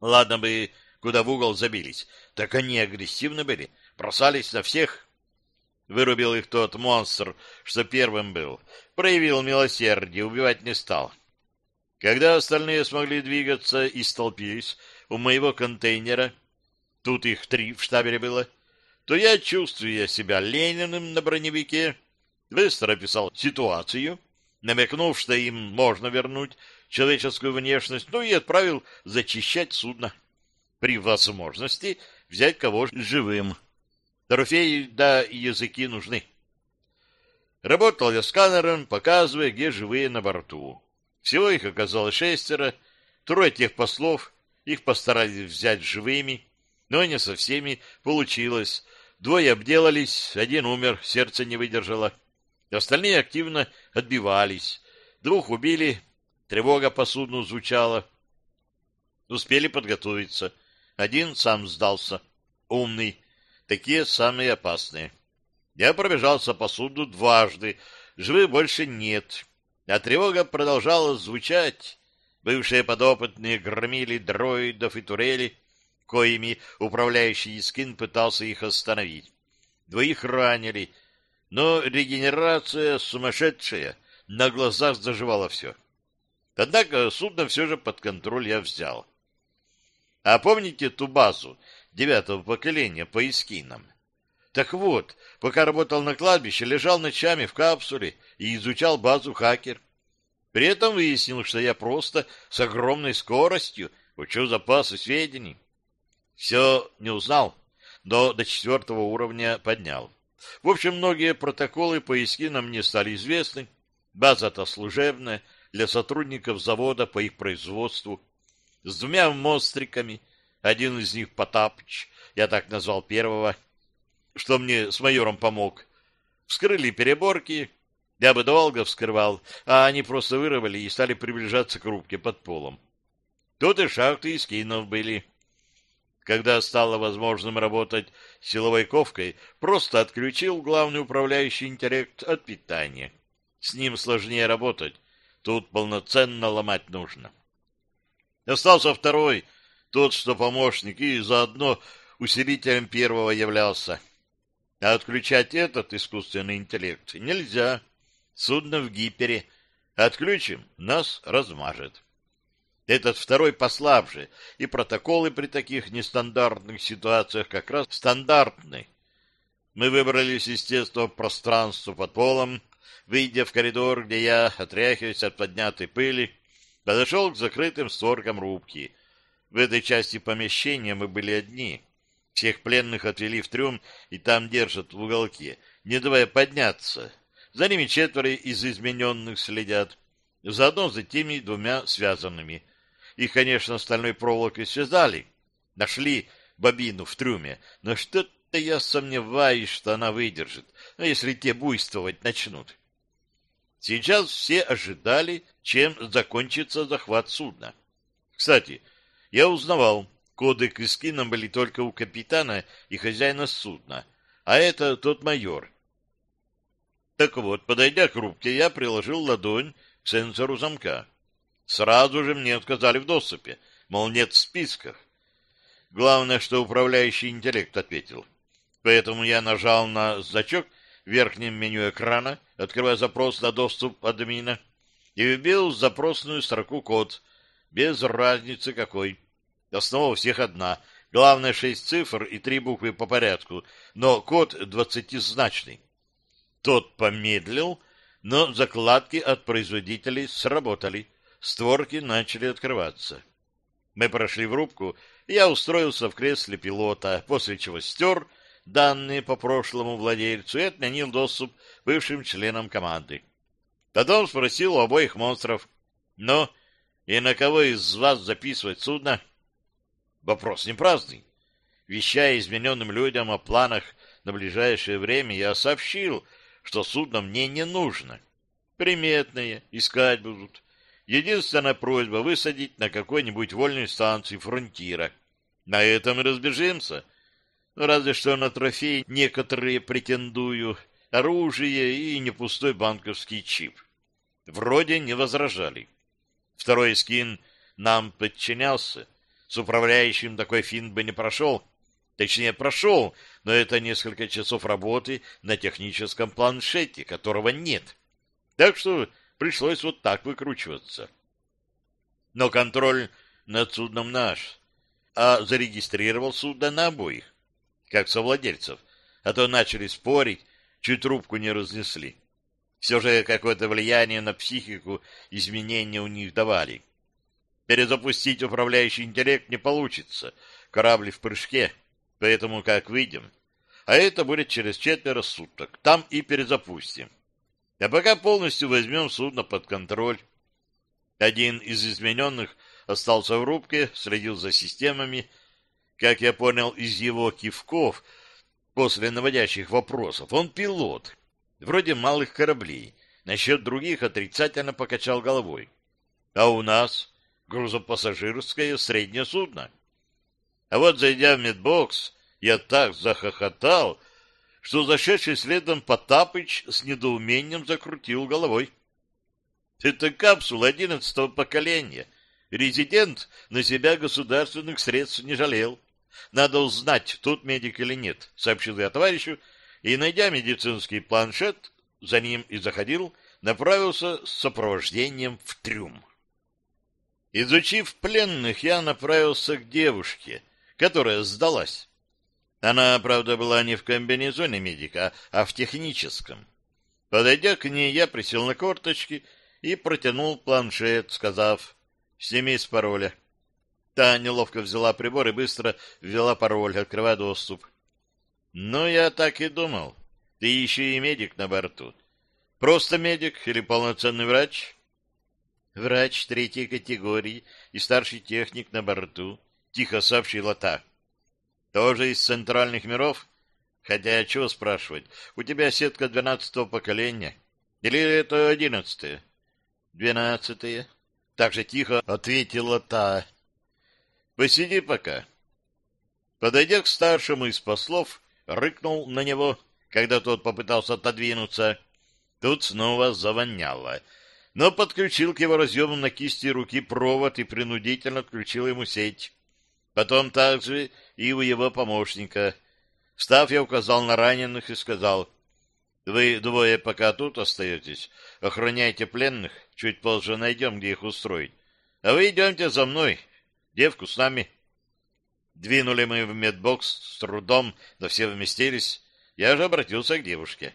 Ладно бы, куда в угол забились, так они агрессивны были, бросались на всех. Вырубил их тот монстр, что первым был. Проявил милосердие, убивать не стал. Когда остальные смогли двигаться и столпились у моего контейнера, тут их три в штабеле было, то я, чувствуя себя Лениным на броневике, быстро описал ситуацию, намекнув, что им можно вернуть человеческую внешность, ну и отправил зачищать судно. При возможности взять кого живым. Трофеи да языки нужны. Работал я сканером, показывая, где живые на борту. Всего их оказалось шестеро, трое тех послов, их постарались взять живыми, но не со всеми получилось. Двое обделались, один умер, сердце не выдержало. Остальные активно отбивались. Двух убили, тревога по судну звучала. Успели подготовиться. Один сам сдался. Умный, Такие самые опасные. Я пробежался по суду дважды. Живых больше нет. А тревога продолжала звучать. Бывшие подопытные громили дроидов и турели, коими управляющий Искин пытался их остановить. Двоих ранили, но регенерация сумасшедшая, на глазах заживала все. Однако судно все же под контроль я взял. А помните ту базу, девятого поколения по эскинам. Так вот, пока работал на кладбище, лежал ночами в капсуле и изучал базу хакер. При этом выяснил, что я просто с огромной скоростью учу запасы сведений. Все не узнал, но до четвертого уровня поднял. В общем, многие протоколы по эскинам мне стали известны. База-то служебная для сотрудников завода по их производству. С двумя монстриками, один из них Потапыч, я так назвал первого, что мне с майором помог. Вскрыли переборки, я бы долго вскрывал, а они просто вырвали и стали приближаться к рубке под полом. Тут и шахты и скинов были. Когда стало возможным работать силовой ковкой, просто отключил главный управляющий интеллект от питания. С ним сложнее работать, тут полноценно ломать нужно. Остался второй — тот, что помощник, и заодно усилителем первого являлся. А отключать этот искусственный интеллект нельзя. Судно в гипере. Отключим, нас размажет. Этот второй послабже, и протоколы при таких нестандартных ситуациях как раз стандартны. Мы выбрались из тесного пространства под полом, выйдя в коридор, где я, отряхиваясь от поднятой пыли, подошел к закрытым створкам рубки, в этой части помещения мы были одни. Всех пленных отвели в трюм и там держат в уголке, не давая подняться. За ними четверо из измененных следят. Заодно за теми двумя связанными. Их, конечно, стальной проволокой связали. Нашли бобину в трюме, но что-то я сомневаюсь, что она выдержит, ну, если те буйствовать начнут. Сейчас все ожидали, чем закончится захват судна. Кстати, я узнавал, коды к эскинам были только у капитана и хозяина судна, а это тот майор. Так вот, подойдя к рубке, я приложил ладонь к сенсору замка. Сразу же мне отказали в доступе, мол, нет в списках. Главное, что управляющий интеллект ответил. Поэтому я нажал на значок верхнем меню экрана, открывая запрос на доступ админа, и вбил в запросную строку код без разницы какой. Основа у всех одна. Главное шесть цифр и три буквы по порядку, но код двадцатизначный. Тот помедлил, но закладки от производителей сработали. Створки начали открываться. Мы прошли в рубку, я устроился в кресле пилота, после чего стер данные по прошлому владельцу и отменил доступ бывшим членам команды. Потом спросил у обоих монстров, «Ну, и на кого из вас записывать судно? Вопрос не праздный. Вещая измененным людям о планах на ближайшее время, я сообщил, что судно мне не нужно. Приметные, искать будут. Единственная просьба — высадить на какой-нибудь вольной станции фронтира. На этом и разбежимся. Разве что на трофей некоторые претендую, оружие и не пустой банковский чип. Вроде не возражали. Второй скин нам подчинялся, С управляющим такой финт бы не прошел. Точнее, прошел, но это несколько часов работы на техническом планшете, которого нет. Так что пришлось вот так выкручиваться. Но контроль над судном наш, а зарегистрировал судно на обоих, как совладельцев, а то начали спорить, чуть трубку не разнесли. Все же какое-то влияние на психику изменения у них давали. Перезапустить управляющий интеллект не получится. Корабль в прыжке, поэтому как выйдем. А это будет через четверо суток. Там и перезапустим. А пока полностью возьмем судно под контроль. Один из измененных остался в рубке, следил за системами. Как я понял из его кивков после наводящих вопросов, он пилот, вроде малых кораблей. Насчет других отрицательно покачал головой. А у нас грузопассажирское среднее судно. А вот, зайдя в медбокс, я так захохотал, что зашедший следом Потапыч с недоумением закрутил головой. Это капсула одиннадцатого поколения. Резидент на себя государственных средств не жалел. Надо узнать, тут медик или нет, сообщил я товарищу, и, найдя медицинский планшет, за ним и заходил, направился с сопровождением в трюм. Изучив пленных, я направился к девушке, которая сдалась. Она, правда, была не в комбинезоне медика, а в техническом. Подойдя к ней, я присел на корточки и протянул планшет, сказав «Сними с пароля». Та неловко взяла прибор и быстро ввела пароль, открывая доступ. «Ну, я так и думал. Ты еще и медик на борту. Просто медик или полноценный врач?» «Врач третьей категории и старший техник на борту», — тихо сообщила та. Тоже из центральных миров? Хотя, чего спрашивать? У тебя сетка двенадцатого поколения. Или это одиннадцатое? Двенадцатое. Так же тихо ответила та. Посиди пока. Подойдя к старшему из послов, рыкнул на него, когда тот попытался отодвинуться. Тут снова завоняло. Но подключил к его разъему на кисти руки провод и принудительно отключил ему сеть. Потом также и у его помощника. Встав, я указал на раненых и сказал, «Вы двое пока тут остаетесь, охраняйте пленных, чуть позже найдем, где их устроить. А вы идемте за мной, девку с нами». Двинули мы в медбокс с трудом, да все вместились. Я же обратился к девушке.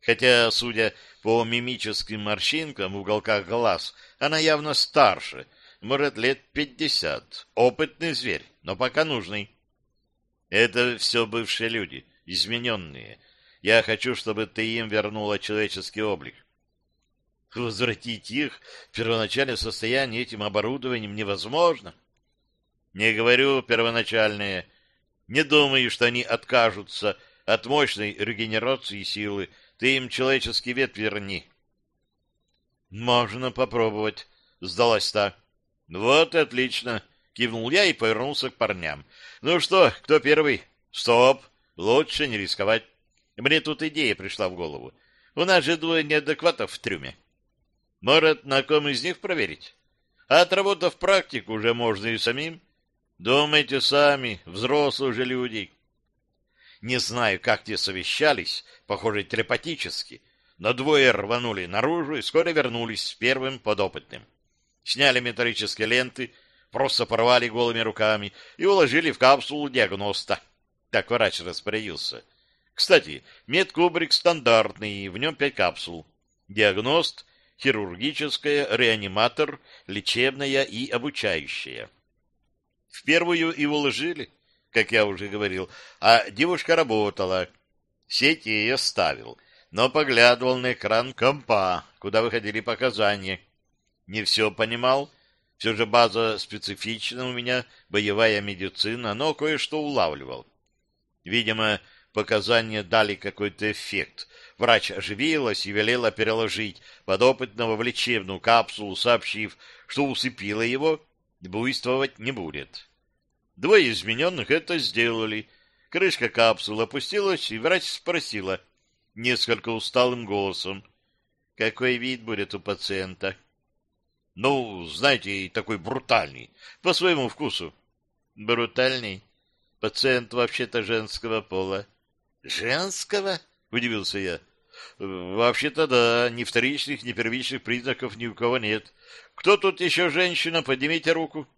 Хотя, судя по мимическим морщинкам в уголках глаз, она явно старше — может, лет пятьдесят. Опытный зверь, но пока нужный. Это все бывшие люди, измененные. Я хочу, чтобы ты им вернула человеческий облик. Возвратить их в первоначальное состояние этим оборудованием невозможно. Не говорю первоначальное. Не думаю, что они откажутся от мощной регенерации силы. Ты им человеческий вид верни. Можно попробовать, сдалась та. Вот отлично, кивнул я и повернулся к парням. Ну что, кто первый? Стоп, лучше не рисковать. Мне тут идея пришла в голову. У нас же двое неадекватов в трюме. Может, на ком из них проверить? А отработав практику, уже можно и самим. Думайте сами, взрослые уже люди. Не знаю, как те совещались, похоже, телепатически, но двое рванули наружу и скоро вернулись с первым подопытным сняли металлические ленты, просто порвали голыми руками и уложили в капсулу диагноста. Так врач распорядился. Кстати, медкубрик стандартный, в нем пять капсул. Диагност, хирургическая, реаниматор, лечебная и обучающая. В первую его уложили, как я уже говорил, а девушка работала. Сеть ее ставил, но поглядывал на экран компа, куда выходили показания не все понимал. Все же база специфична у меня, боевая медицина, но кое-что улавливал. Видимо, показания дали какой-то эффект. Врач оживилась и велела переложить подопытного в лечебную капсулу, сообщив, что усыпила его, буйствовать не будет. Двое измененных это сделали. Крышка капсулы опустилась, и врач спросила несколько усталым голосом, какой вид будет у пациента. Ну, знаете, такой брутальный, по своему вкусу. Брутальный. Пациент вообще-то женского пола. Женского? Удивился я. Вообще-то да, ни вторичных, ни первичных признаков ни у кого нет. Кто тут еще женщина? Поднимите руку.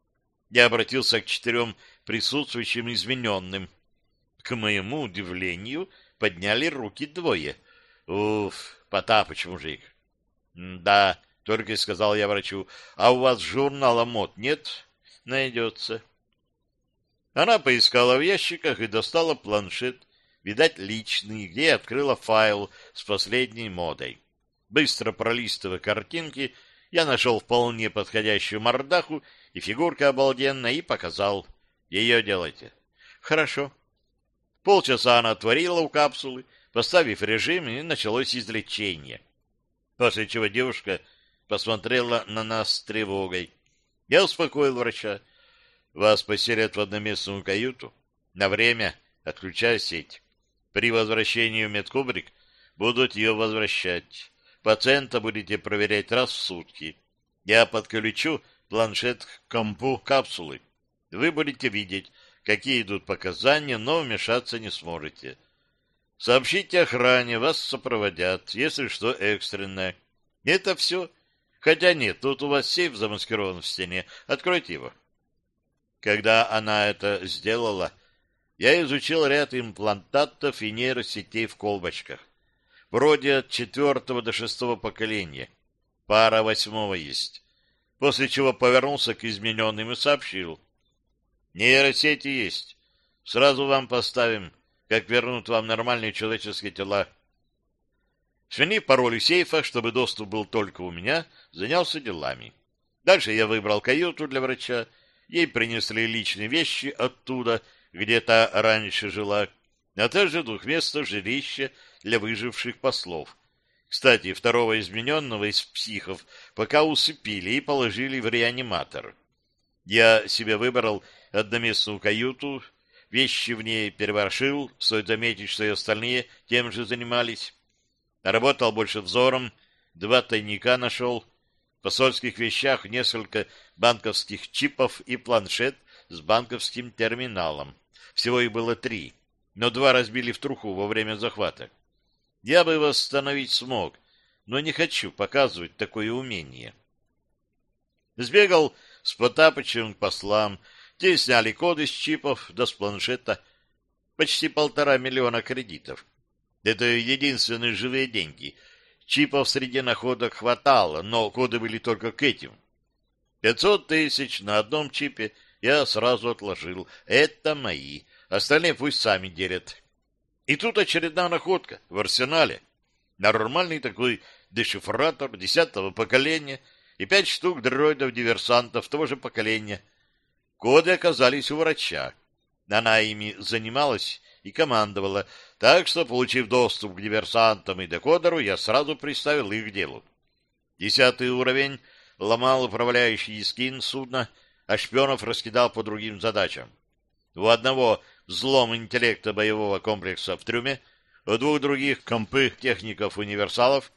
Я обратился к четырем присутствующим измененным. К моему удивлению, подняли руки двое. Уф, Потапыч, мужик. Да, только и сказал я врачу. А у вас журнала мод нет? Найдется. Она поискала в ящиках и достала планшет, видать, личный, где открыла файл с последней модой. Быстро пролистывая картинки, я нашел вполне подходящую мордаху, и фигурка обалденная, и показал. Ее делайте. Хорошо. Полчаса она отворила у капсулы, поставив режим, и началось излечение. После чего девушка посмотрела на нас с тревогой. Я успокоил врача. Вас поселят в одноместную каюту. На время отключая сеть. При возвращении в медкубрик будут ее возвращать. Пациента будете проверять раз в сутки. Я подключу планшет к компу капсулы. Вы будете видеть, какие идут показания, но вмешаться не сможете. Сообщите охране, вас сопроводят, если что экстренное. Это все. Хотя нет, тут у вас сейф замаскирован в стене. Откройте его. Когда она это сделала, я изучил ряд имплантатов и нейросетей в колбочках. Вроде от четвертого до шестого поколения. Пара восьмого есть. После чего повернулся к измененным и сообщил. Нейросети есть. Сразу вам поставим, как вернут вам нормальные человеческие тела. Сменив пароль сейфа, чтобы доступ был только у меня, занялся делами. Дальше я выбрал каюту для врача. Ей принесли личные вещи оттуда, где та раньше жила, а также двухместное жилище для выживших послов. Кстати, второго измененного из психов пока усыпили и положили в реаниматор. Я себе выбрал одноместную каюту, вещи в ней переворшил, стоит заметить, что и остальные тем же занимались. Работал больше взором, два тайника нашел, в посольских вещах несколько банковских чипов и планшет с банковским терминалом. Всего их было три, но два разбили в труху во время захвата. Я бы восстановить смог, но не хочу показывать такое умение. Сбегал с Потапычем к послам, те сняли коды с чипов да с планшета. Почти полтора миллиона кредитов. Это единственные живые деньги. Чипов среди находок хватало, но коды были только к этим. Пятьсот тысяч на одном чипе я сразу отложил. Это мои. Остальные пусть сами делят. И тут очередная находка в арсенале. Нормальный такой дешифратор десятого поколения и пять штук дроидов-диверсантов того же поколения. Коды оказались у врача. Она ими занималась и командовала, так что, получив доступ к диверсантам и декодеру, я сразу приставил их к делу. Десятый уровень ломал управляющий скин судна, а шпионов раскидал по другим задачам. У одного взлом интеллекта боевого комплекса в трюме, у двух других компы техников-универсалов,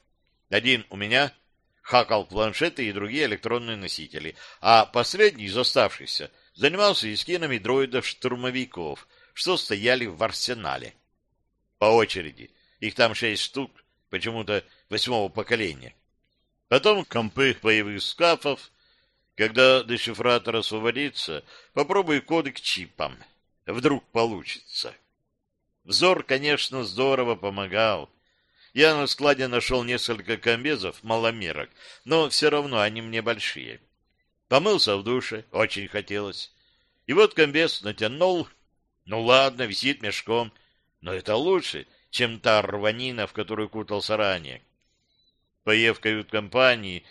один у меня, хакал планшеты и другие электронные носители, а последний из оставшихся занимался эскинами дроидов-штурмовиков, что стояли в арсенале. По очереди. Их там шесть штук, почему-то восьмого поколения. Потом компы боевых скафов. Когда дешифратор освободится, попробуй коды к чипам. Вдруг получится. Взор, конечно, здорово помогал. Я на складе нашел несколько комбезов маломерок, но все равно они мне большие. Помылся в душе, очень хотелось. И вот комбез натянул. Ну ладно, висит мешком. Но это лучше, чем та рванина, в которую кутался ранее. Поев кают-компании,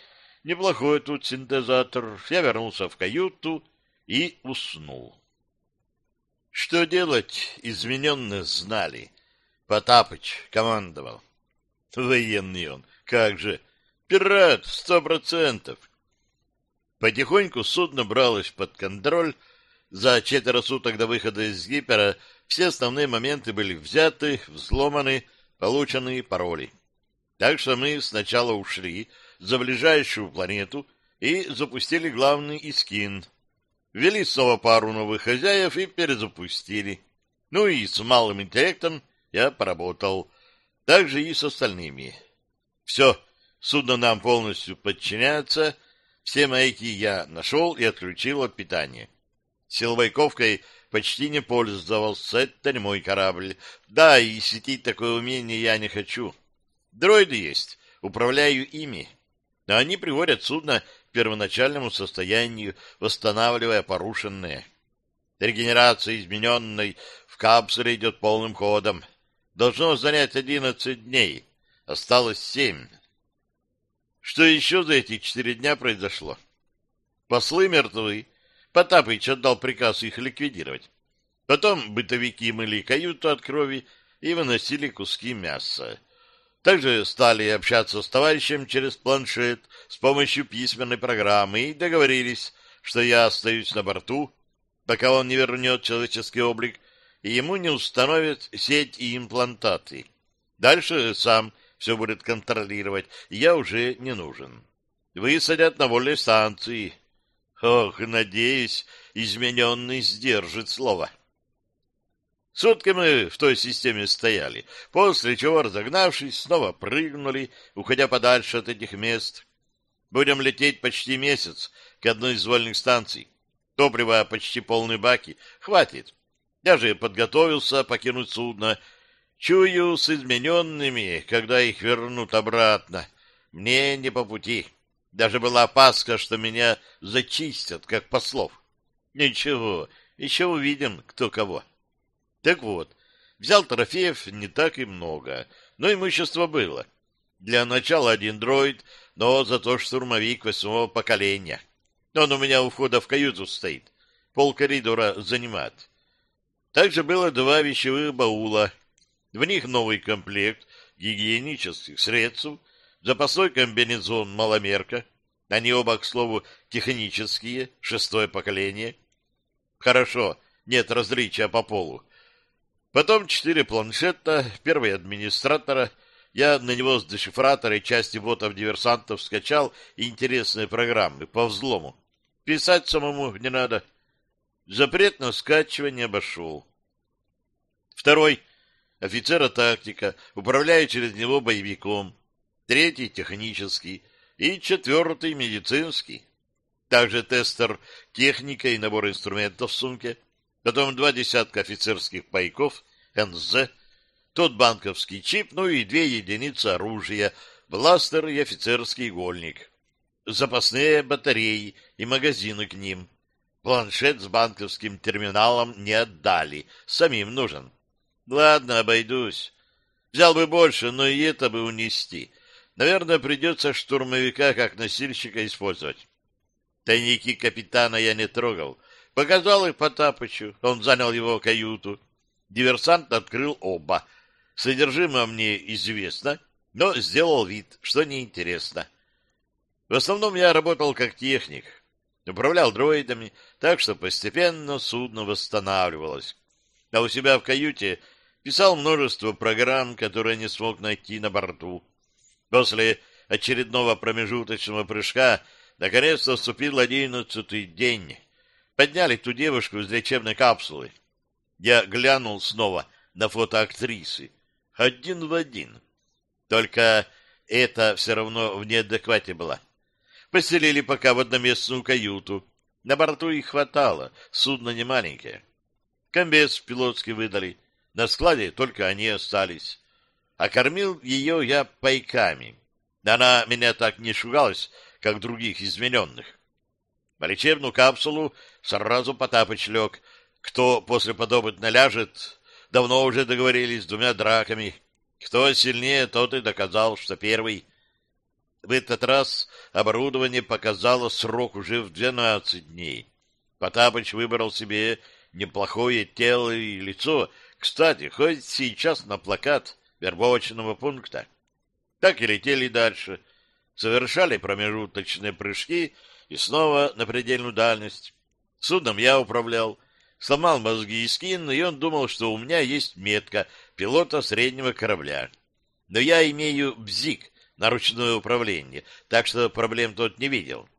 неплохой тут синтезатор, я вернулся в каюту и уснул. Что делать, измененные знали. Потапыч командовал. Военный он, как же, пират, сто процентов. Потихоньку судно бралось под контроль. За четверо суток до выхода из гипера все основные моменты были взяты, взломаны, получены пароли. Так что мы сначала ушли за ближайшую планету и запустили главный искин. Ввели снова пару новых хозяев и перезапустили. Ну и с малым интеллектом я поработал. Так же и с остальными. Все, судно нам полностью подчиняется. Все маяки я нашел и отключил от питания. Силовой ковкой почти не пользовался. Это не мой корабль. Да, и светить такое умение я не хочу. Дроиды есть. Управляю ими. Они приводят судно к первоначальному состоянию, восстанавливая порушенное. Регенерация измененной в капсуле идет полным ходом. Должно занять одиннадцать дней. Осталось семь. Что еще за эти четыре дня произошло? Послы мертвы. Потапыч отдал приказ их ликвидировать. Потом бытовики мыли каюту от крови и выносили куски мяса. Также стали общаться с товарищем через планшет с помощью письменной программы и договорились, что я остаюсь на борту, пока он не вернет человеческий облик, и ему не установят сеть и имплантаты. Дальше сам все будет контролировать, и я уже не нужен. Высадят на вольной станции. Ох, надеюсь, измененный сдержит слово. Сутки мы в той системе стояли, после чего, разогнавшись, снова прыгнули, уходя подальше от этих мест. Будем лететь почти месяц к одной из вольных станций. Топлива почти полные баки. Хватит. Я же подготовился покинуть судно. Чую с измененными, когда их вернут обратно. Мне не по пути. Даже была опаска, что меня зачистят, как послов. Ничего, еще увидим, кто кого. Так вот, взял трофеев не так и много, но имущество было. Для начала один дроид, но зато штурмовик восьмого поколения. Он у меня у входа в каюту стоит. Пол коридора занимает. Также было два вещевых баула. В них новый комплект гигиенических средств, запасной комбинезон маломерка. Они оба, к слову, технические, шестое поколение. Хорошо, нет различия по полу. Потом четыре планшета, первый администратора. Я на него с дешифратора и части ботов-диверсантов скачал интересные программы по взлому. Писать самому не надо. Запрет на скачивание обошел. Второй — офицера тактика, управляя через него боевиком. Третий — технический. И четвертый — медицинский. Также тестер техника и набор инструментов в сумке. Потом два десятка офицерских пайков, НЗ, тот банковский чип, ну и две единицы оружия, бластер и офицерский игольник запасные батареи и магазины к ним. Планшет с банковским терминалом не отдали, самим нужен. Ладно, обойдусь. Взял бы больше, но и это бы унести. Наверное, придется штурмовика как носильщика использовать. Тайники капитана я не трогал. Показал их Потапычу, он занял его каюту. Диверсант открыл оба. Содержимое мне известно, но сделал вид, что неинтересно. В основном я работал как техник, управлял дроидами, так что постепенно судно восстанавливалось. А у себя в каюте писал множество программ, которые не смог найти на борту. После очередного промежуточного прыжка наконец-то вступил одиннадцатый день. Подняли ту девушку из лечебной капсулы. Я глянул снова на фото актрисы. Один в один. Только это все равно в неадеквате была. Поселили пока в одноместную каюту. На борту их хватало, судно не маленькое. Комбез пилотский выдали. На складе только они остались. А кормил ее я пайками. Она меня так не шугалась, как других измененных. В лечебную капсулу сразу Потапыч лег. Кто после подопытно ляжет, давно уже договорились с двумя драками. Кто сильнее, тот и доказал, что первый — в этот раз оборудование показало срок уже в 12 дней. Потапыч выбрал себе неплохое тело и лицо, кстати, хоть сейчас на плакат вербовочного пункта. Так и летели дальше, совершали промежуточные прыжки и снова на предельную дальность. Судном я управлял, сломал мозги и скин, и он думал, что у меня есть метка пилота среднего корабля. Но я имею бзик, на ручное управление, так что проблем тот не видел.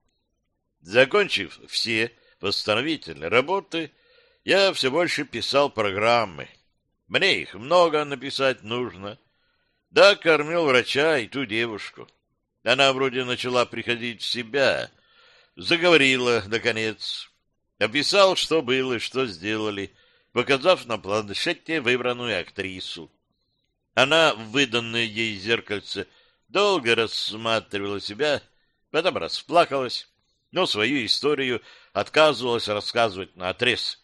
Закончив все восстановительной работы я все больше писал программы. Мне их много написать нужно. Да, кормил врача и ту девушку. Она вроде начала приходить в себя. Заговорила, наконец. Описал, что было, что сделали, показав на планшете выбранную актрису. Она в выданное ей зеркальце долго рассматривала себя, потом расплакалась, но свою историю отказывалась рассказывать на отрез.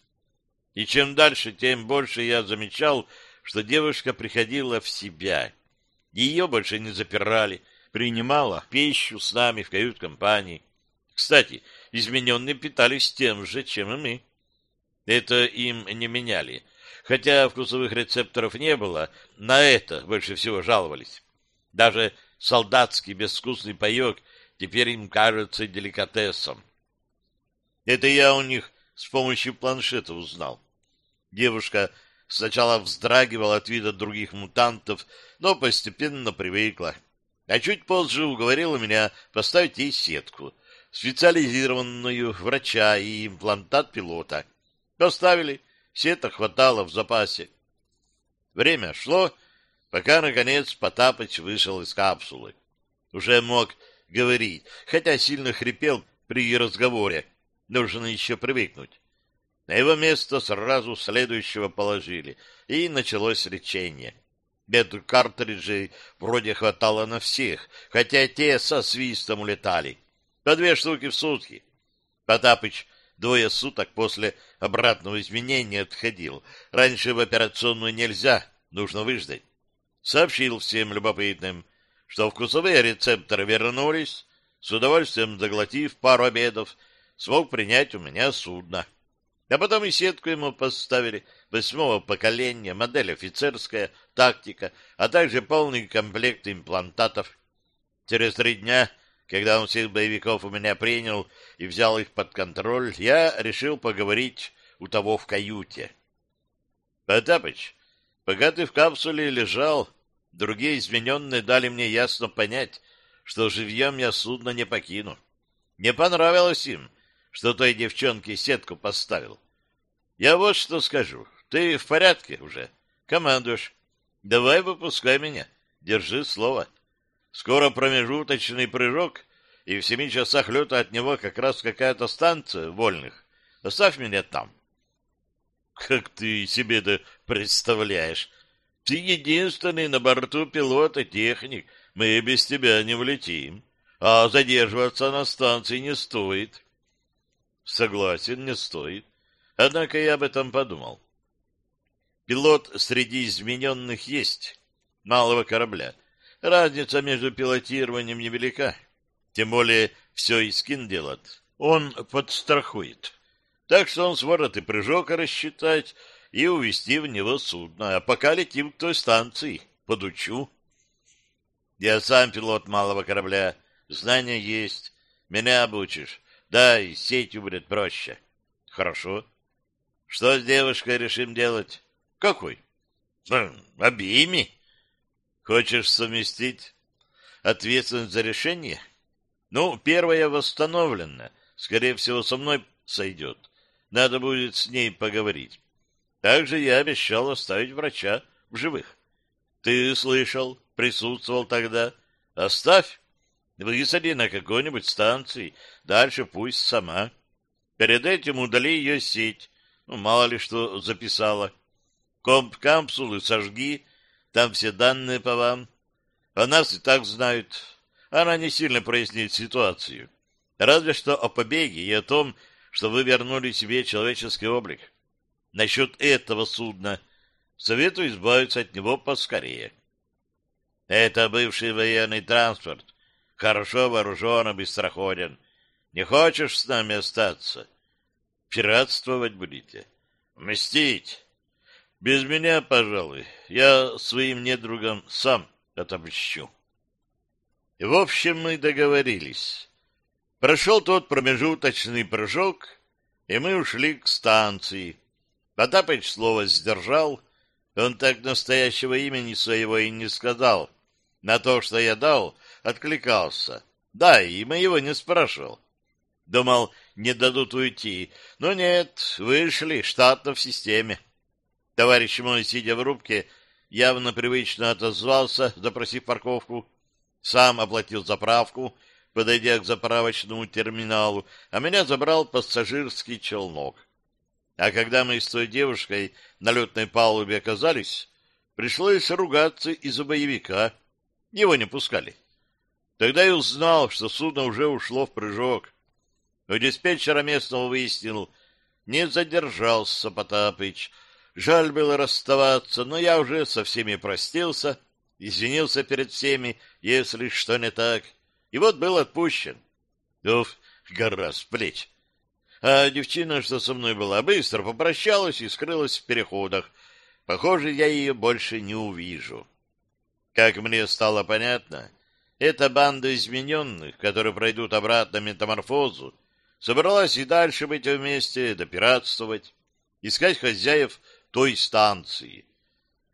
И чем дальше, тем больше я замечал, что девушка приходила в себя. Ее больше не запирали, принимала пищу с нами в кают-компании. Кстати, измененные питались тем же, чем и мы. Это им не меняли. Хотя вкусовых рецепторов не было, на это больше всего жаловались. Даже солдатский безвкусный паек теперь им кажется деликатесом. Это я у них с помощью планшета узнал. Девушка сначала вздрагивала от вида других мутантов, но постепенно привыкла. А чуть позже уговорила меня поставить ей сетку, специализированную врача и имплантат пилота. Поставили, сеток хватало в запасе. Время шло, пока, наконец, Потапыч вышел из капсулы. Уже мог говорить, хотя сильно хрипел при разговоре. Нужно еще привыкнуть. На его место сразу следующего положили, и началось лечение. Бед картриджей вроде хватало на всех, хотя те со свистом улетали. По две штуки в сутки. Потапыч двое суток после обратного изменения отходил. Раньше в операционную нельзя, нужно выждать. Сообщил всем любопытным, что вкусовые рецепторы вернулись, с удовольствием заглотив пару обедов, смог принять у меня судно. А потом и сетку ему поставили восьмого поколения, модель офицерская, тактика, а также полный комплект имплантатов. Через три дня, когда он всех боевиков у меня принял и взял их под контроль, я решил поговорить у того в каюте. Потапыч, пока ты в капсуле лежал, другие измененные дали мне ясно понять, что живьем я судно не покину. Не понравилось им, что той девчонке сетку поставил. Я вот что скажу. Ты в порядке уже? Командуешь. Давай выпускай меня. Держи слово. Скоро промежуточный прыжок, и в семи часах лета от него как раз какая-то станция вольных. Оставь меня там. Как ты себе это представляешь? Ты единственный на борту пилот и техник. Мы без тебя не влетим. А задерживаться на станции не стоит. Согласен, не стоит. Однако я об этом подумал. Пилот среди измененных есть, малого корабля. Разница между пилотированием невелика. Тем более все и скин делает. Он подстрахует. Так что он сможет и прыжок рассчитать, и увести в него судно. А пока летим к той станции, подучу. Я сам пилот малого корабля. Знания есть. Меня обучишь. Да, и сетью будет проще. Хорошо. Что с девушкой решим делать? Какой? Обеими. Хочешь совместить ответственность за решение? Ну, первая восстановлена. Скорее всего, со мной сойдет. Надо будет с ней поговорить. Также я обещал оставить врача в живых. Ты слышал, присутствовал тогда. Оставь. Высади на какой-нибудь станции, дальше пусть сама. Перед этим удали ее сеть, ну, мало ли что записала. Комп-капсулы сожги, там все данные по вам. О нас и так знают. Она не сильно прояснит ситуацию. Разве что о побеге и о том, что вы вернули себе человеческий облик. Насчет этого судна советую избавиться от него поскорее. Это бывший военный транспорт хорошо вооружен и быстроходен. Не хочешь с нами остаться? Пиратствовать будете? Мстить? Без меня, пожалуй. Я своим недругам сам отомщу. В общем, мы договорились. Прошел тот промежуточный прыжок, и мы ушли к станции. Потапыч слово сдержал, он так настоящего имени своего и не сказал. На то, что я дал, откликался. Да, и мы его не спрашивал. Думал, не дадут уйти. Но нет, вышли, штатно в системе. Товарищ мой, сидя в рубке, явно привычно отозвался, запросив парковку. Сам оплатил заправку, подойдя к заправочному терминалу, а меня забрал пассажирский челнок. А когда мы с той девушкой на летной палубе оказались, пришлось ругаться из-за боевика. Его не пускали. Тогда я узнал, что судно уже ушло в прыжок. У диспетчера местного выяснил, не задержался Потапыч. Жаль было расставаться, но я уже со всеми простился, извинился перед всеми, если что не так. И вот был отпущен. Уф, гора с плеч. А девчина, что со мной была, быстро попрощалась и скрылась в переходах. Похоже, я ее больше не увижу. Как мне стало понятно, эта банда измененных, которые пройдут обратно метаморфозу, собралась и дальше быть вместе, допиратствовать, искать хозяев той станции.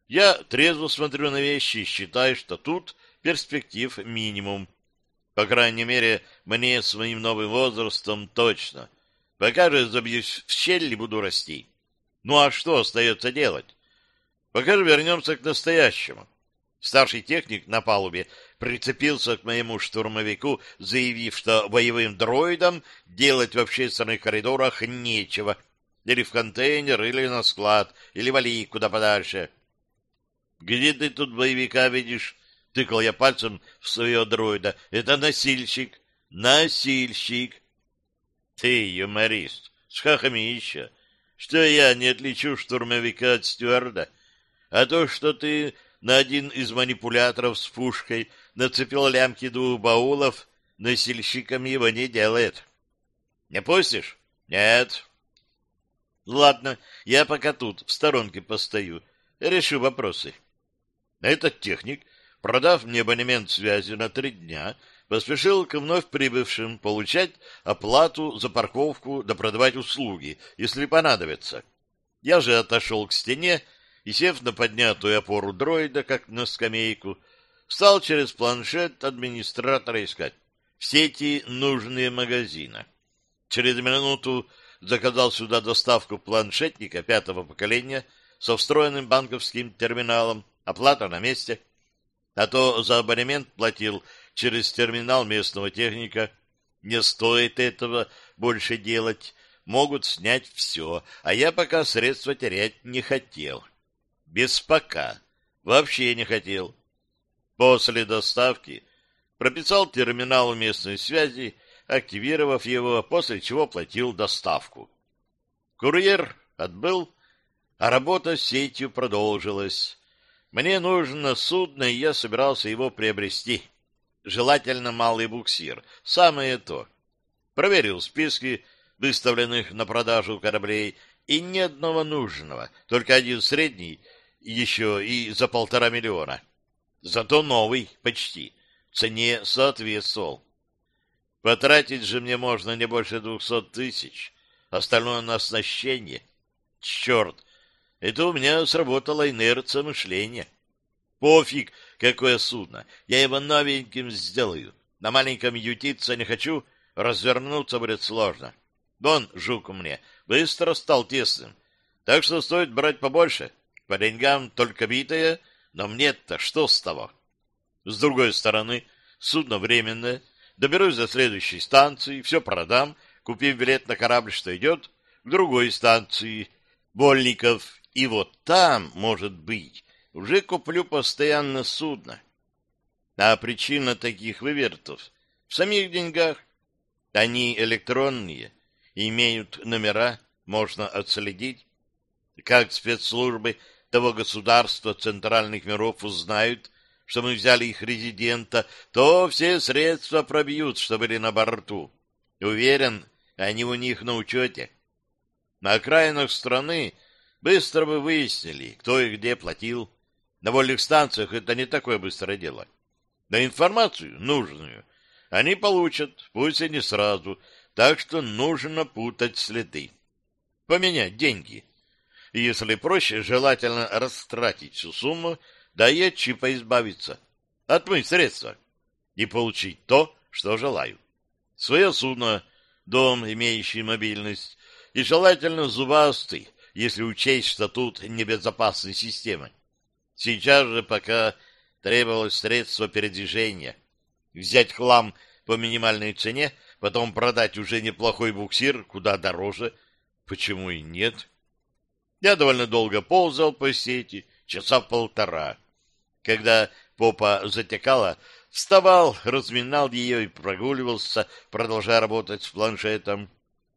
Я трезво смотрю на вещи и считаю, что тут перспектив минимум. По крайней мере, мне своим новым возрастом точно — Пока же забьюсь в щель и буду расти. Ну а что остается делать? Пока же вернемся к настоящему. Старший техник на палубе прицепился к моему штурмовику, заявив, что боевым дроидам делать в общественных коридорах нечего. Или в контейнер, или на склад, или вали куда подальше. — Где ты тут боевика видишь? — тыкал я пальцем в своего дроида. — Это носильщик. Носильщик. Ты, юморист, с хахамища, что я не отличу штурмовика от стюарда, а то, что ты на один из манипуляторов с пушкой нацепил лямки двух баулов, носильщиком его не делает. Не пустишь? Нет. Ладно, я пока тут, в сторонке постою, решу вопросы. Этот техник, продав мне абонемент связи на три дня, поспешил к вновь прибывшим получать оплату за парковку да продавать услуги, если понадобится. Я же отошел к стене и, сев на поднятую опору дроида, как на скамейку, стал через планшет администратора искать в сети нужные магазины. Через минуту заказал сюда доставку планшетника пятого поколения со встроенным банковским терминалом, оплата на месте, а то за абонемент платил через терминал местного техника. Не стоит этого больше делать. Могут снять все, а я пока средства терять не хотел. Без пока. Вообще не хотел. После доставки прописал терминал местной связи, активировав его, после чего платил доставку. Курьер отбыл, а работа с сетью продолжилась. Мне нужно судно, и я собирался его приобрести желательно малый буксир. Самое то. Проверил списки выставленных на продажу кораблей, и ни одного нужного, только один средний, еще и за полтора миллиона. Зато новый, почти, цене соответствовал. Потратить же мне можно не больше двухсот тысяч, остальное на оснащение. Черт, это у меня сработала инерция мышления. Пофиг, какое судно. Я его новеньким сделаю. На маленьком ютиться не хочу, развернуться будет сложно. Вон, жук мне, быстро стал тесным. Так что стоит брать побольше. По деньгам только битое, но мне-то что с того? С другой стороны, судно временное. Доберусь до следующей станции, все продам, купив билет на корабль, что идет, к другой станции, Больников. И вот там, может быть, уже куплю постоянно судно. А причина таких вывертов в самих деньгах. Они электронные, имеют номера, можно отследить. Как спецслужбы того государства центральных миров узнают, что мы взяли их резидента, то все средства пробьют, что были на борту. Уверен, они у них на учете. На окраинах страны быстро бы выяснили, кто и где платил. На вольных станциях это не такое быстрое дело. Но информацию нужную они получат, пусть и не сразу, так что нужно путать следы. Поменять деньги. И если проще, желательно растратить всю сумму, да и от чипа избавиться. Отмыть средства. И получить то, что желаю. Свое судно, дом, имеющий мобильность, и желательно зубастый, если учесть, что тут небезопасной системы. Сейчас же пока требовалось средство передвижения. Взять хлам по минимальной цене, потом продать уже неплохой буксир куда дороже. Почему и нет? Я довольно долго ползал по сети, часа полтора. Когда попа затекала, вставал, разминал ее и прогуливался, продолжая работать с планшетом.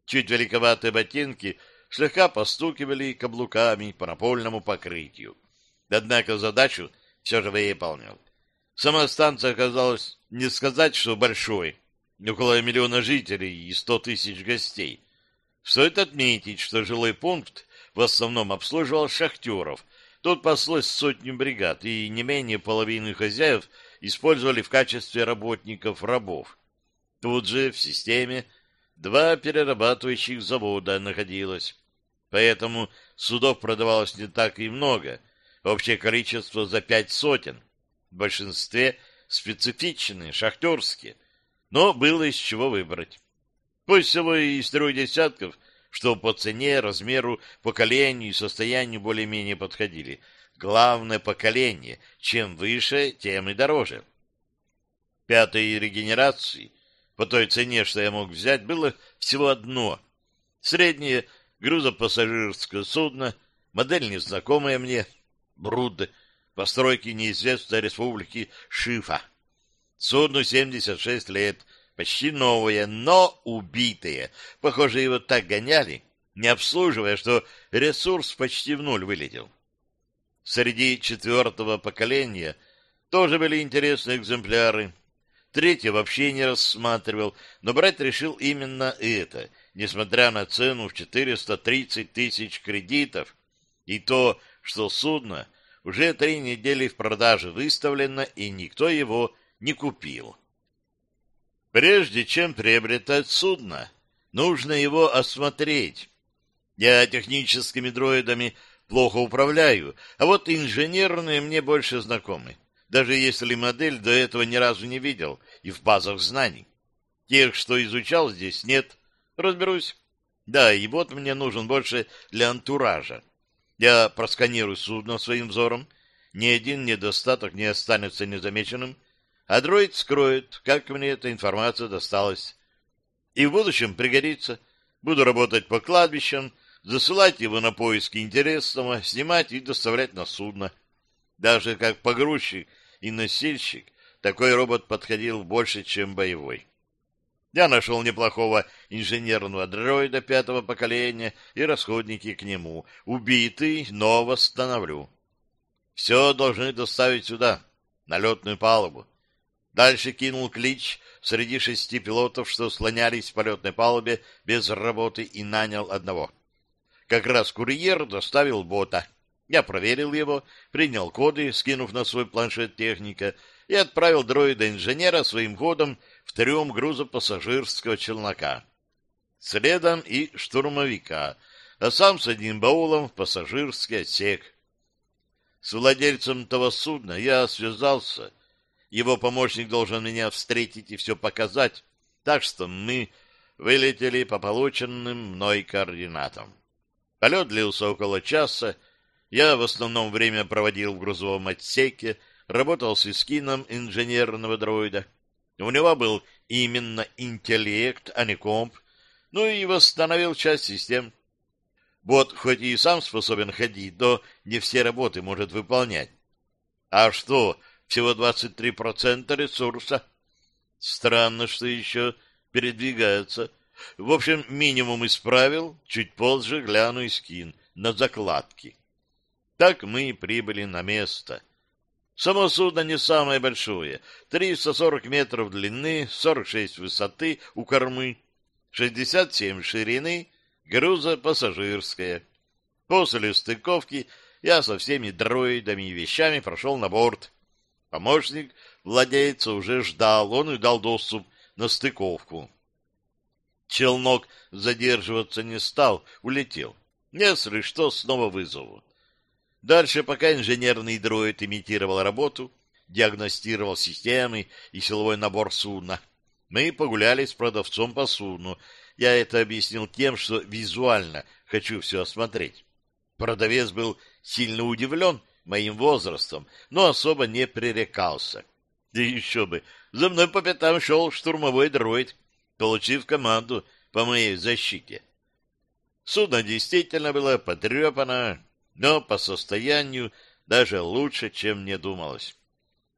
Чуть великоватые ботинки слегка постукивали каблуками по напольному покрытию. Однако задачу все же выполнил. Сама станция оказалась не сказать, что большой, около миллиона жителей и сто тысяч гостей. Стоит отметить, что жилой пункт в основном обслуживал шахтеров. Тут паслось сотню бригад, и не менее половины хозяев использовали в качестве работников рабов. Тут же в системе два перерабатывающих завода находилось. Поэтому судов продавалось не так и много. Общее количество за пять сотен. В большинстве специфичные, шахтерские. Но было из чего выбрать. Пусть всего из трех десятков – что по цене, размеру, поколению и состоянию более-менее подходили. Главное поколение, чем выше, тем и дороже. Пятой регенерации, по той цене, что я мог взять, было всего одно. Среднее грузопассажирское судно, модель незнакомая мне, Бруд, постройки неизвестной республики Шифа. Судну 76 лет, почти новые, но убитые. Похоже, его так гоняли, не обслуживая, что ресурс почти в ноль вылетел. Среди четвертого поколения тоже были интересные экземпляры. Третий вообще не рассматривал, но брать решил именно это, несмотря на цену в 430 тысяч кредитов, и то, что судно уже три недели в продаже выставлено, и никто его не купил. Прежде чем приобретать судно, нужно его осмотреть. Я техническими дроидами плохо управляю, а вот инженерные мне больше знакомы, даже если модель до этого ни разу не видел и в базах знаний. Тех, что изучал здесь, нет. Разберусь. Да, и вот мне нужен больше для антуража. Я просканирую судно своим взором, ни один недостаток не останется незамеченным, а дроид скроет, как мне эта информация досталась. И в будущем пригодится. Буду работать по кладбищам, засылать его на поиски интересного, снимать и доставлять на судно. Даже как погрузчик и носильщик такой робот подходил больше, чем боевой. Я нашел неплохого инженерного дроида пятого поколения и расходники к нему. Убитый, но восстановлю. Все должны доставить сюда, на летную палубу. Дальше кинул клич среди шести пилотов, что слонялись в полетной палубе без работы, и нанял одного. Как раз курьер доставил бота. Я проверил его, принял коды, скинув на свой планшет техника, и отправил дроида-инженера своим ходом в трюм грузопассажирского челнока. Следом и штурмовика, а сам с одним баулом в пассажирский отсек. С владельцем того судна я связался — его помощник должен меня встретить и все показать, так что мы вылетели по полученным мной координатам. Полет длился около часа. Я в основном время проводил в грузовом отсеке, работал с эскином инженерного дроида. У него был именно интеллект, а не комп, ну и восстановил часть систем. Бот хоть и сам способен ходить, но не все работы может выполнять. А что, всего 23% ресурса. Странно, что еще передвигается. В общем, минимум исправил, чуть позже гляну и скин на закладки. Так мы и прибыли на место. Само судно не самое большое. 340 метров длины, 46 высоты у кормы, 67 ширины, грузопассажирское. После стыковки я со всеми дроидами и вещами прошел на борт. Помощник владельца уже ждал, он и дал доступ на стыковку. Челнок задерживаться не стал, улетел. Если что, снова вызову. Дальше, пока инженерный дроид имитировал работу, диагностировал системы и силовой набор судна, мы погуляли с продавцом по судну. я это объяснил тем, что визуально хочу все осмотреть. Продавец был сильно удивлен моим возрастом, но особо не пререкался. Да еще бы, за мной по пятам шел штурмовой дроид, получив команду по моей защите. Судно действительно было потрепано, но по состоянию даже лучше, чем мне думалось.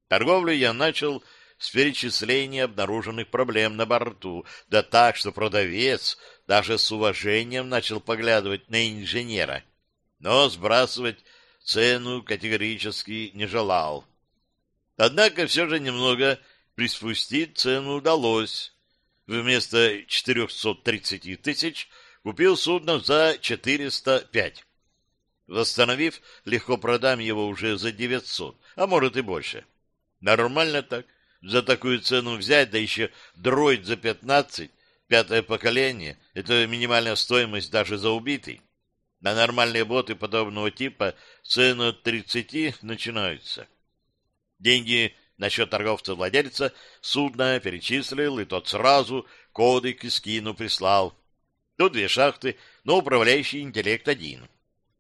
Торговлю я начал с перечисления обнаруженных проблем на борту, да так, что продавец даже с уважением начал поглядывать на инженера, но сбрасывать цену категорически не желал. Однако все же немного приспустить цену удалось. Вместо 430 тысяч купил судно за 405. Восстановив, легко продам его уже за 900, а может и больше. Нормально так. За такую цену взять, да еще дроид за 15, пятое поколение, это минимальная стоимость даже за убитый. На нормальные боты подобного типа цены от 30 начинаются. Деньги на счет торговца-владельца судна перечислил, и тот сразу коды к скину прислал. Тут две шахты, но управляющий интеллект один.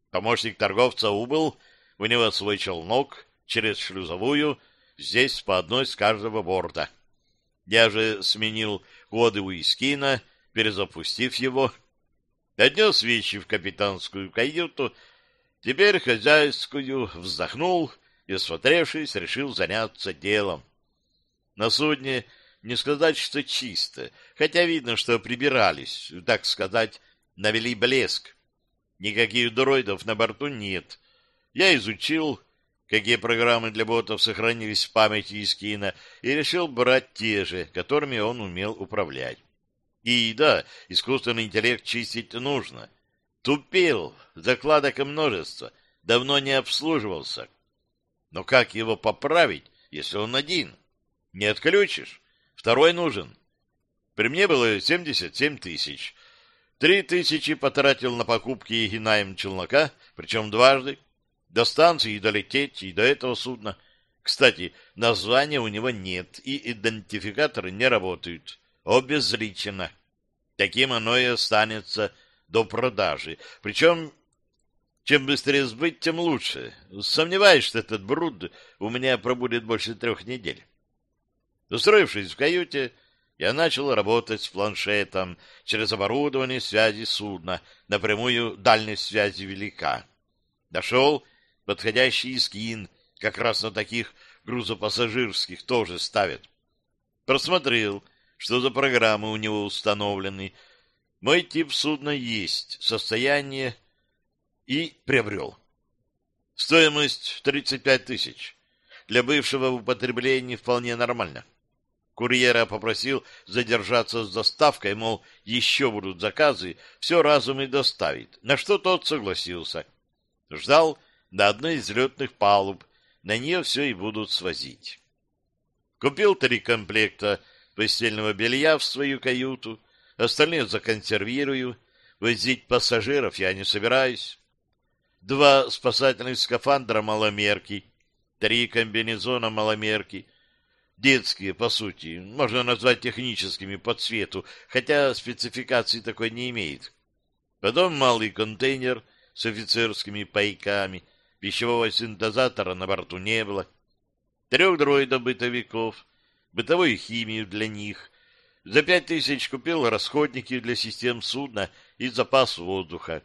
Помощник торговца убыл, у него свой челнок через шлюзовую, здесь по одной с каждого борта. Я же сменил коды у Искина, перезапустив его, отнес вещи в капитанскую каюту, теперь хозяйскую вздохнул и, осмотревшись, решил заняться делом. На судне не сказать, что чисто, хотя видно, что прибирались, так сказать, навели блеск. Никаких дроидов на борту нет. Я изучил, какие программы для ботов сохранились в памяти Искина, и решил брать те же, которыми он умел управлять. И да, искусственный интеллект чистить нужно. Тупил, закладок и множество, давно не обслуживался. Но как его поправить, если он один? Не отключишь. Второй нужен. При мне было 77 тысяч. Три тысячи потратил на покупки и найм челнока, причем дважды. До станции долететь, и до этого судна. Кстати, названия у него нет, и идентификаторы не работают. Обезличено. Таким оно и останется до продажи. Причем, чем быстрее сбыть, тем лучше. Сомневаюсь, что этот бруд у меня пробудет больше трех недель. Устроившись в каюте, я начал работать с планшетом через оборудование связи судна, напрямую дальность связи велика. Дошел подходящий скин, как раз на таких грузопассажирских тоже ставят. Просмотрел, что за программы у него установлены. Мой тип судна есть, состояние и приобрел. Стоимость 35 тысяч. Для бывшего в употреблении вполне нормально. Курьера попросил задержаться с доставкой, мол, еще будут заказы, все разум и доставит, на что тот согласился. Ждал на одной из летных палуб, на нее все и будут свозить. Купил три комплекта постельного белья в свою каюту, остальные законсервирую, возить пассажиров я не собираюсь. Два спасательных скафандра маломерки, три комбинезона маломерки — детские, по сути, можно назвать техническими по цвету, хотя спецификации такой не имеет. Потом малый контейнер с офицерскими пайками, пищевого синтезатора на борту не было, трех дроидов-бытовиков, бытовую химию для них. За пять тысяч купил расходники для систем судна и запас воздуха,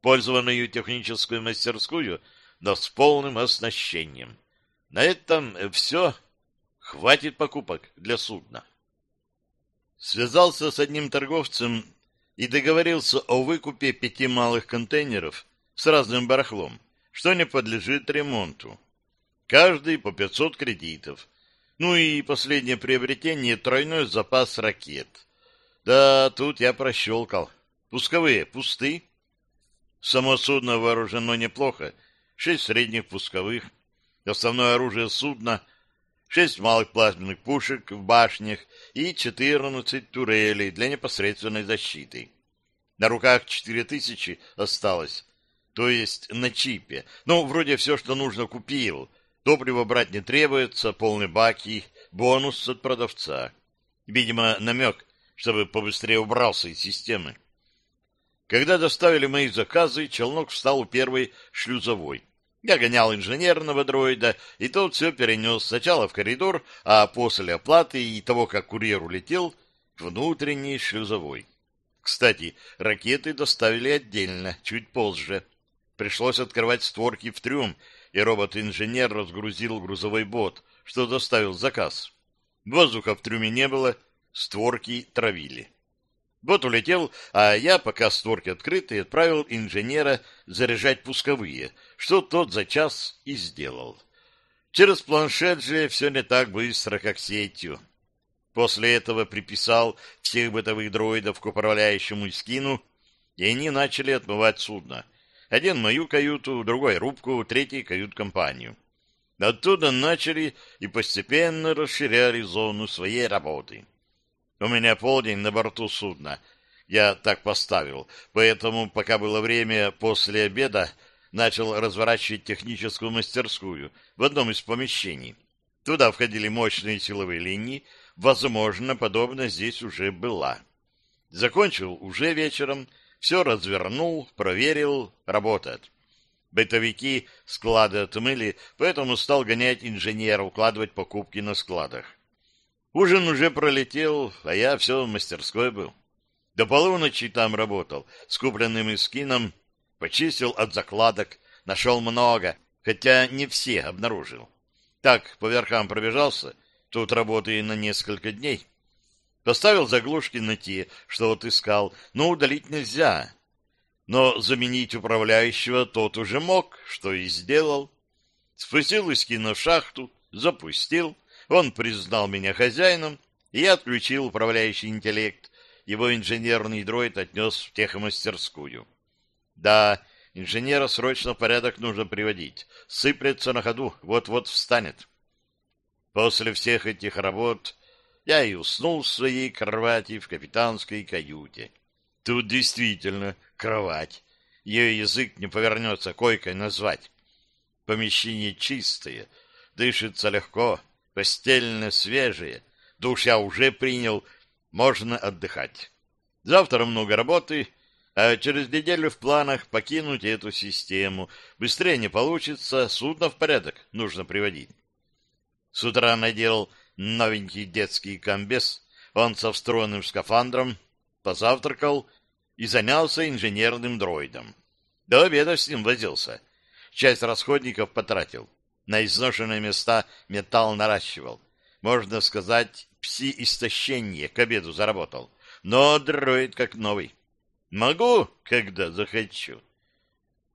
пользованную техническую мастерскую, но с полным оснащением. На этом все Хватит покупок для судна. Связался с одним торговцем и договорился о выкупе пяти малых контейнеров с разным барахлом, что не подлежит ремонту. Каждый по 500 кредитов. Ну и последнее приобретение — тройной запас ракет. Да, тут я прощелкал. Пусковые пусты. Само судно вооружено неплохо. Шесть средних пусковых. Основное оружие судна шесть малых плазменных пушек в башнях и 14 турелей для непосредственной защиты. На руках 4000 осталось, то есть на чипе. Ну, вроде все, что нужно, купил. Топливо брать не требуется, полные баки, бонус от продавца. Видимо, намек, чтобы побыстрее убрался из системы. Когда доставили мои заказы, челнок встал у первой шлюзовой. Я гонял инженерного дроида, и тот все перенес сначала в коридор, а после оплаты и того, как курьер улетел, к внутренней шлюзовой. Кстати, ракеты доставили отдельно, чуть позже. Пришлось открывать створки в трюм, и робот-инженер разгрузил грузовой бот, что доставил заказ. Воздуха в трюме не было, створки травили. Бот улетел, а я, пока створки открыты, отправил инженера заряжать пусковые, что тот за час и сделал. Через планшет же все не так быстро, как сетью. После этого приписал всех бытовых дроидов к управляющему скину, и они начали отмывать судно. Один мою каюту, другой рубку, третий кают-компанию. Оттуда начали и постепенно расширяли зону своей работы. У меня полдень на борту судна. Я так поставил, поэтому, пока было время после обеда, начал разворачивать техническую мастерскую в одном из помещений. Туда входили мощные силовые линии, возможно, подобно здесь уже была. Закончил уже вечером, все развернул, проверил, работает. Бытовики склады отмыли, поэтому стал гонять инженера, укладывать покупки на складах. Ужин уже пролетел, а я все в мастерской был. До полуночи там работал, с купленным эскином, почистил от закладок, нашел много, хотя не все обнаружил. Так, по верхам пробежался, тут работы на несколько дней. Поставил заглушки на те, что вот искал, но удалить нельзя. Но заменить управляющего тот уже мог, что и сделал. Спустил эскина в шахту, запустил, он признал меня хозяином, и я отключил управляющий интеллект. Его инженерный дроид отнес в техмастерскую. Да, инженера срочно в порядок нужно приводить. Сыплется на ходу, вот-вот встанет. После всех этих работ я и уснул в своей кровати в капитанской каюте. Тут действительно кровать. Ее язык не повернется койкой назвать. Помещение чистое, дышится легко, постельно свежие, душ я уже принял, можно отдыхать. Завтра много работы, а через неделю в планах покинуть эту систему. Быстрее не получится, судно в порядок нужно приводить. С утра надел новенький детский комбез, он со встроенным скафандром, позавтракал и занялся инженерным дроидом. До обеда с ним возился. Часть расходников потратил. На изношенные места металл наращивал. Можно сказать, пси-истощение к обеду заработал. Но дроид как новый. Могу, когда захочу.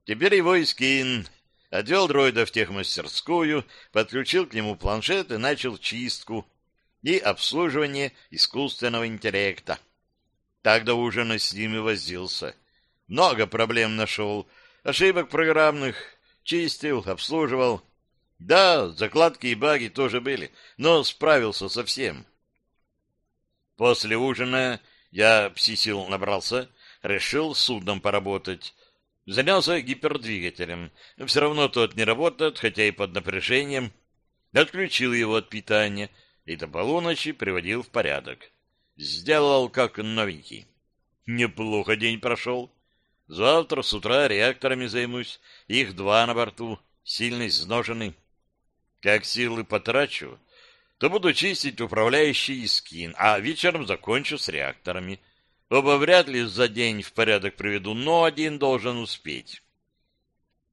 Теперь его и скин. Отвел дроида в техмастерскую, подключил к нему планшет и начал чистку и обслуживание искусственного интеллекта. Так до ужина с ними возился. Много проблем нашел, ошибок программных, чистил, обслуживал. Да, закладки и баги тоже были, но справился со всем. После ужина я псисил набрался, решил судном поработать. Занялся гипердвигателем. Все равно тот не работает, хотя и под напряжением. Отключил его от питания и до полуночи приводил в порядок. Сделал как новенький. Неплохо день прошел. Завтра с утра реакторами займусь. Их два на борту, сильно изношенный. Как силы потрачу, то буду чистить управляющий скин, а вечером закончу с реакторами. Оба вряд ли за день в порядок приведу, но один должен успеть.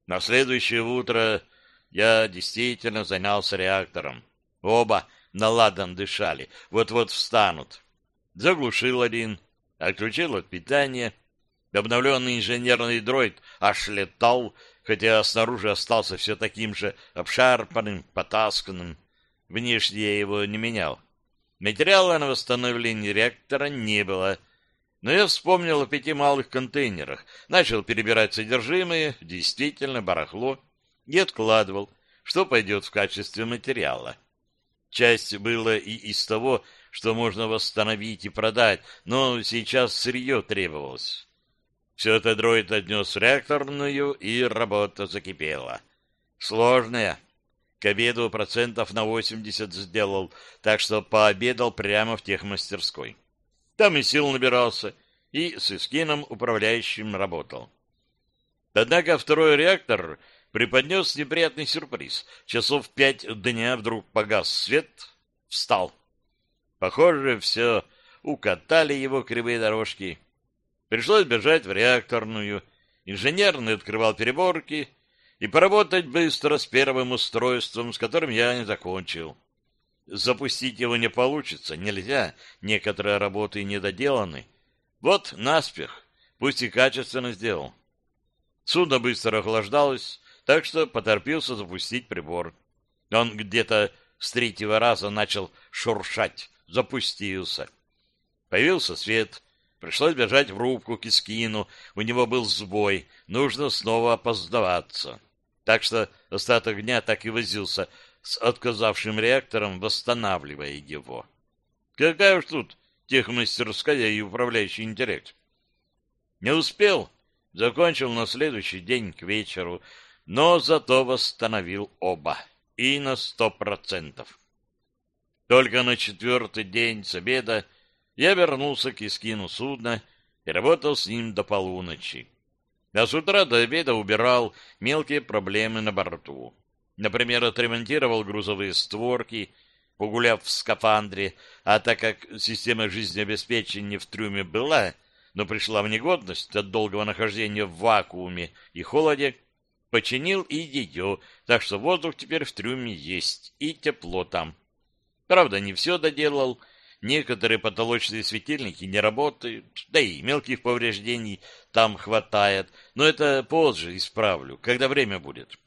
На следующее утро я действительно занялся реактором. Оба наладан дышали, вот-вот встанут. Заглушил один, отключил от питания. Обновленный инженерный дроид аж летал, хотя снаружи остался все таким же обшарпанным, потасканным. Внешне я его не менял. Материала на восстановление реактора не было, но я вспомнил о пяти малых контейнерах, начал перебирать содержимое, действительно барахло, и откладывал, что пойдет в качестве материала. Часть было и из того, что можно восстановить и продать, но сейчас сырье требовалось. Все это дроид отнес в реакторную, и работа закипела. Сложная. К обеду процентов на 80 сделал, так что пообедал прямо в техмастерской. Там и сил набирался, и с Искином управляющим работал. Однако второй реактор преподнес неприятный сюрприз. Часов пять дня вдруг погас свет, встал. Похоже, все, укатали его кривые дорожки. Пришлось бежать в реакторную. Инженерный открывал переборки и поработать быстро с первым устройством, с которым я не закончил. Запустить его не получится, нельзя, некоторые работы недоделаны. Вот наспех, пусть и качественно сделал. Судно быстро охлаждалось, так что поторпился запустить прибор. Он где-то с третьего раза начал шуршать, запустился. Появился свет, пришлось бежать в рубку к Искину, у него был сбой, нужно снова опоздаваться. Так что остаток дня так и возился с отказавшим реактором, восстанавливая его. Какая уж тут техмастерская и управляющий интеллект. Не успел, закончил на следующий день к вечеру, но зато восстановил оба. И на сто процентов. Только на четвертый день с обеда я вернулся к Искину судна и работал с ним до полуночи. А с утра до обеда убирал мелкие проблемы на борту. Например, отремонтировал грузовые створки, погуляв в скафандре, а так как система жизнеобеспечения в трюме была, но пришла в негодность от долгого нахождения в вакууме и холоде, починил и ее, так что воздух теперь в трюме есть, и тепло там. Правда, не все доделал, некоторые потолочные светильники не работают, да и мелких повреждений там хватает, но это позже исправлю, когда время будет.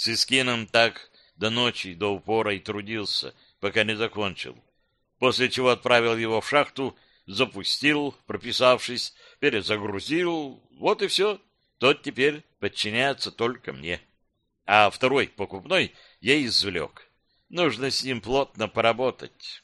С Искином так до ночи, до упора и трудился, пока не закончил. После чего отправил его в шахту, запустил, прописавшись, перезагрузил, вот и все. Тот теперь подчиняется только мне. А второй, покупной, я извлек. Нужно с ним плотно поработать.